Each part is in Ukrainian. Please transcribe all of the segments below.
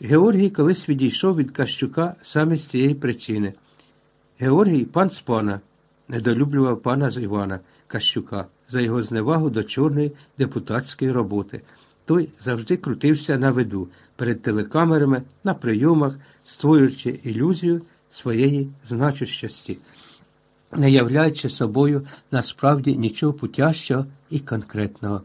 Георгій колись відійшов від Кащука саме з цієї причини. Георгій пан з пана, недолюблював пана з Івана Кащука за його зневагу до чорної депутатської роботи. Той завжди крутився на виду перед телекамерами, на прийомах, створюючи ілюзію своєї значущості, не являючи собою насправді нічого путящого і конкретного.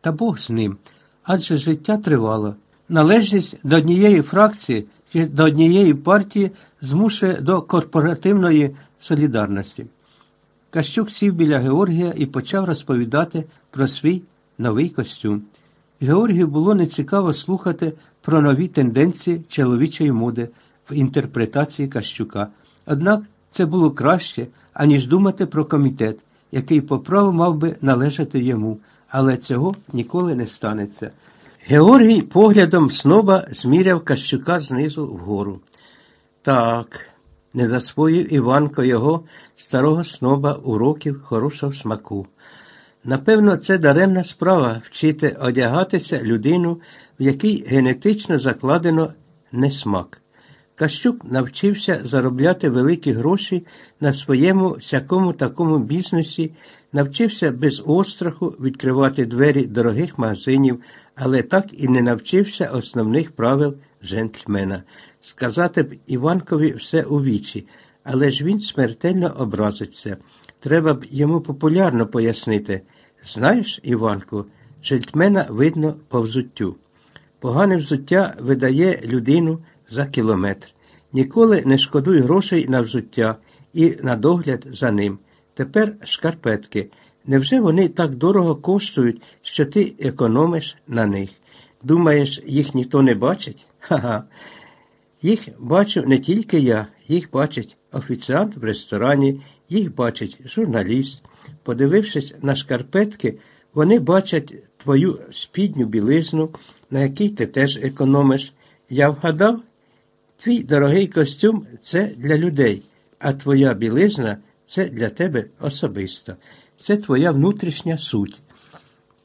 Та Бог з ним. Адже життя тривало. Належність до однієї фракції чи до однієї партії змушує до корпоративної солідарності. Кащук сів біля Георгія і почав розповідати про свій новий костюм. Георгію було нецікаво слухати про нові тенденції чоловічої моди в інтерпретації Кащука. Однак це було краще, аніж думати про комітет, який по праву мав би належати йому, але цього ніколи не станеться. Георгій поглядом сноба зміряв Кащука знизу вгору. Так, не засвоїв Іванко його старого сноба уроків хорошого смаку. Напевно, це даремна справа вчити одягатися людину, в якій генетично закладено несмак. Кащук навчився заробляти великі гроші на своєму всякому такому бізнесі, навчився без остраху відкривати двері дорогих магазинів, але так і не навчився основних правил джентльмена. Сказати б Іванкові все у вічі, але ж він смертельно образиться. Треба б йому популярно пояснити. Знаєш, Іванку, джентльмена видно по взуттю. Погане взуття видає людину за кілометр. Ніколи не шкодуй грошей на взуття і на догляд за ним. Тепер шкарпетки. Невже вони так дорого коштують, що ти економиш на них? Думаєш, їх ніхто не бачить? Ха-ха. Їх бачу не тільки я, їх бачить офіціант в ресторані, їх бачить журналіст. Подивившись на шкарпетки, вони бачать твою спідню білизну, на якій ти теж економиш. Я вгадав, твій дорогий костюм це для людей, а твоя білизна це для тебе особисто. Це твоя внутрішня суть.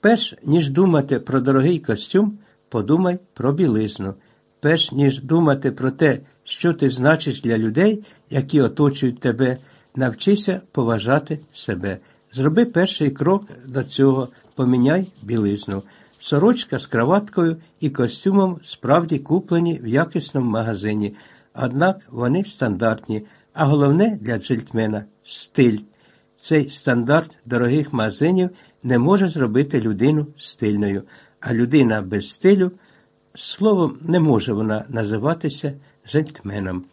Перш ніж думати про дорогий костюм, подумай про білизну. Перш ніж думати про те, що ти значиш для людей, які оточують тебе, навчися поважати себе. Зроби перший крок до цього, поміняй білизну. Сорочка з краваткою і костюмом справді куплені в якісному магазині, однак вони стандартні, а головне для джельтмена стиль. Цей стандарт дорогих магазинів не може зробити людину стильною, а людина без стилю, словом, не може вона називатися джентльменом.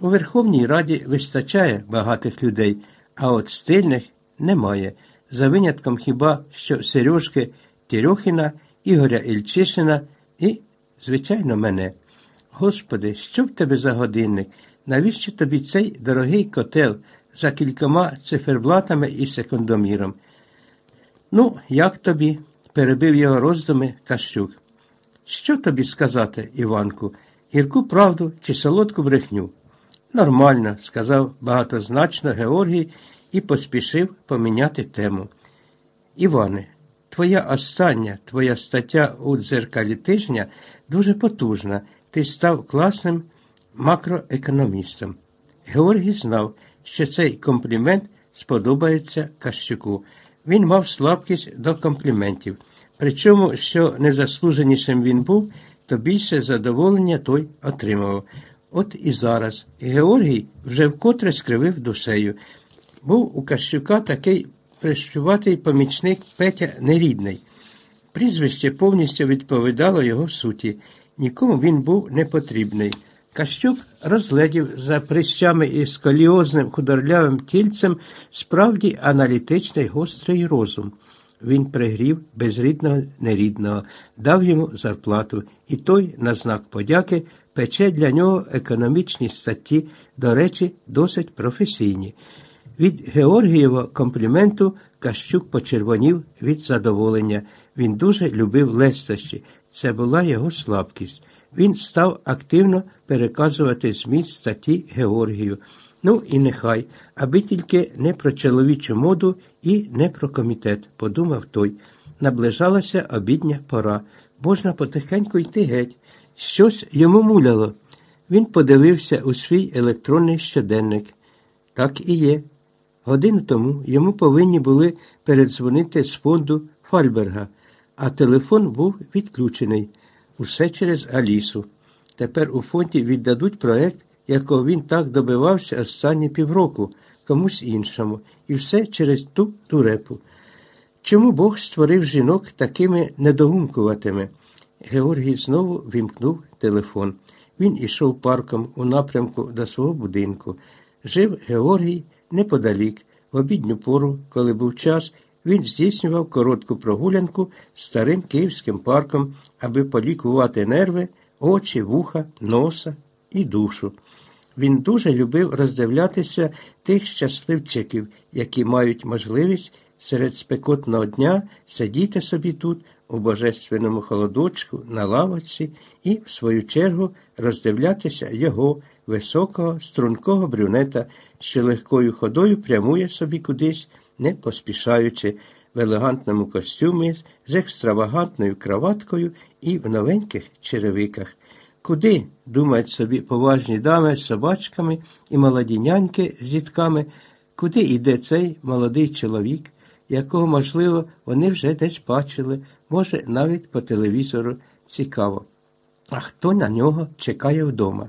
У Верховній Раді вистачає багатих людей, а от стильних немає, за винятком хіба що Сережки Тірьохіна, Ігоря Ільчишина і, звичайно, мене. Господи, що в тебе за годинник? Навіщо тобі цей дорогий котел за кількома циферблатами і секундоміром? Ну, як тобі? перебив його роздуми Кащук. Що тобі сказати, Іванку, гірку правду чи солодку брехню? Нормально, сказав багатозначно Георгій і поспішив поміняти тему. Іване, твоя остання, твоя стаття у дзеркалі тижня дуже потужна. Ти став класним макроекономістом. Георгій знав, що цей комплімент сподобається Кащуку. Він мав слабкість до компліментів. Причому, що незаслуженішим він був, то більше задоволення той отримував. От і зараз Георгій вже вкотре скривив душею. Був у Кащука такий прищуватий помічник Петя Нерідний. Прізвище повністю відповідало його суті. Нікому він був не потрібний. Кащук розглядів за прищами і сколіозним худорлявим тільцем справді аналітичний гострий розум. Він пригрів безрідного нерідного, дав йому зарплату, і той, на знак подяки, пече для нього економічні статті, до речі, досить професійні. Від Георгієва компліменту Кащук почервонів від задоволення. Він дуже любив лестощі. Це була його слабкість. Він став активно переказувати зміст статті Георгію. Ну і нехай, аби тільки не про чоловічу моду і не про комітет, подумав той. Наближалася обідня пора. Можна потихеньку йти геть. Щось йому муляло. Він подивився у свій електронний щоденник. Так і є. Годину тому йому повинні були передзвонити з фонду Фальберга, а телефон був відключений. Усе через Алісу. Тепер у фонді віддадуть проект, якого він так добивався останні півроку, комусь іншому, і все через ту дурепу. Чому Бог створив жінок такими недоумкуватими? Георгій знову вімкнув телефон. Він ішов парком у напрямку до свого будинку. Жив Георгій неподалік. В обідню пору, коли був час, він здійснював коротку прогулянку старим київським парком, аби полікувати нерви, очі, вуха, носа і душу. Він дуже любив роздивлятися тих щасливчиків, які мають можливість серед спекотного дня сидіти собі тут, у божественному холодочку, на лавочці, і, в свою чергу, роздивлятися його високого, стрункого брюнета, що легкою ходою прямує собі кудись, не поспішаючи, в елегантному костюмі з екстравагантною краваткою і в новеньких черевиках. Куди, думають собі поважні дами з собачками і молоді няньки з дітками, куди йде цей молодий чоловік, якого, можливо, вони вже десь бачили, може, навіть по телевізору цікаво. А хто на нього чекає вдома?